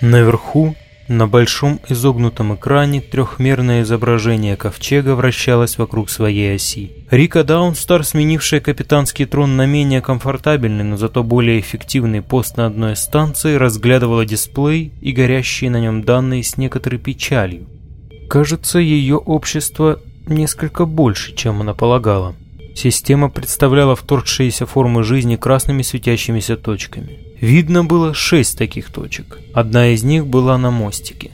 Наверху, на большом изогнутом экране, трехмерное изображение ковчега вращалось вокруг своей оси. Рика Даунстар, сменившая капитанский трон на менее комфортабельный, но зато более эффективный пост на одной из станций, разглядывала дисплей и горящие на нем данные с некоторой печалью. Кажется, ее общество несколько больше, чем она полагала. Система представляла вторгшиеся формы жизни красными светящимися точками. Видно было шесть таких точек. Одна из них была на мостике.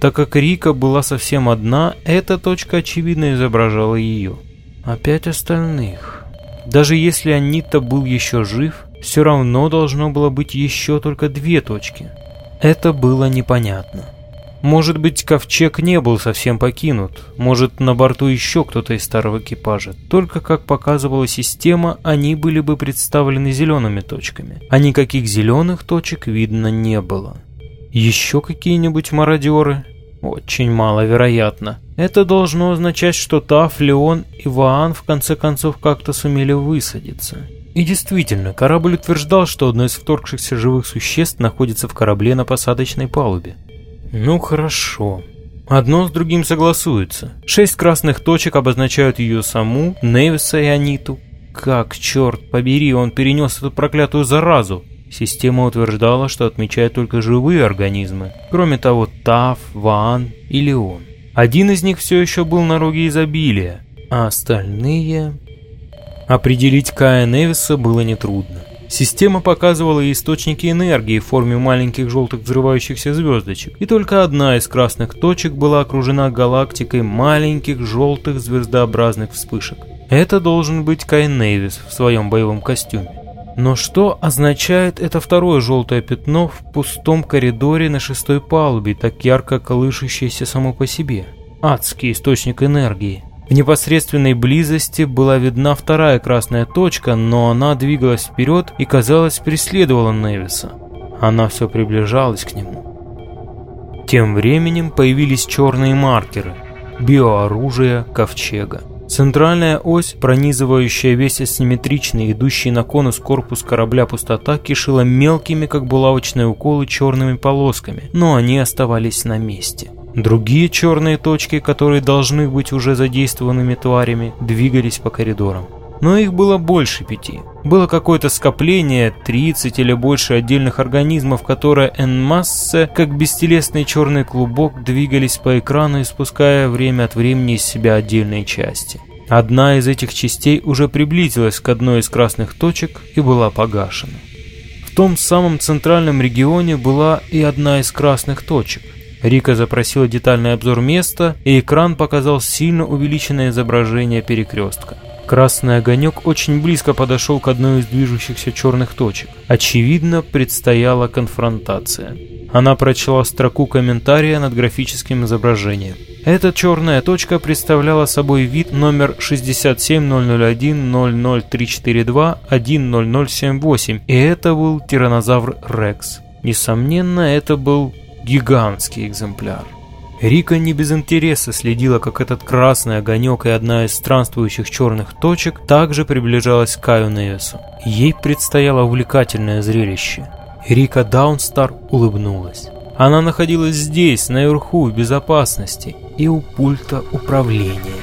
Так как Рика была совсем одна, эта точка очевидно изображала ее. Опять остальных. Даже если Анита был еще жив, все равно должно было быть еще только две точки. Это было непонятно. Может быть, ковчег не был совсем покинут, может, на борту еще кто-то из старого экипажа. Только, как показывала система, они были бы представлены зелеными точками, а никаких зеленых точек видно не было. Еще какие-нибудь мародеры? Очень маловероятно. Это должно означать, что Таф, Леон и Ваан в конце концов как-то сумели высадиться. И действительно, корабль утверждал, что одно из вторгшихся живых существ находится в корабле на посадочной палубе. Ну хорошо. Одно с другим согласуется. Шесть красных точек обозначают ее саму, Невиса и Аниту. Как, черт побери, он перенес эту проклятую заразу? Система утверждала, что отмечает только живые организмы. Кроме того, Тав, Ваан и Леон. Один из них все еще был на роге изобилия, а остальные... Определить Кая Невиса было нетрудно. Система показывала источники энергии в форме маленьких желтых взрывающихся звездочек, и только одна из красных точек была окружена галактикой маленьких желтых звездообразных вспышек. Это должен быть Кай Невис в своем боевом костюме. Но что означает это второе желтое пятно в пустом коридоре на шестой палубе, так ярко колышущееся само по себе? Адский источник энергии. В непосредственной близости была видна вторая красная точка, но она двигалась вперед и, казалось, преследовала Невиса. Она все приближалась к нему. Тем временем появились черные маркеры, биооружие ковчега. Центральная ось, пронизывающая весь асимметричный, идущий на конус корпус корабля пустота, кишила мелкими, как булавочные уколы, черными полосками, но они оставались на месте. Другие черные точки, которые должны быть уже задействованными тварями, двигались по коридорам. Но их было больше пяти. Было какое-то скопление, 30 или больше отдельных организмов, которые en как бестелесный черный клубок, двигались по экрану, испуская время от времени из себя отдельные части. Одна из этих частей уже приблизилась к одной из красных точек и была погашена. В том самом центральном регионе была и одна из красных точек – Рика запросила детальный обзор места, и экран показал сильно увеличенное изображение перекрестка. Красный огонек очень близко подошел к одной из движущихся черных точек. Очевидно, предстояла конфронтация. Она прочла строку комментария над графическим изображением. Эта черная точка представляла собой вид номер 67001-00342-10078, и это был тиранозавр Рекс. Несомненно, это был гигантский экземпляр. Рика не без интереса следила, как этот красный огонек и одна из странствующих черных точек также приближалась к Каю Невису. Ей предстояло увлекательное зрелище. Рика Даунстар улыбнулась. Она находилась здесь, наверху, в безопасности и у пульта управления.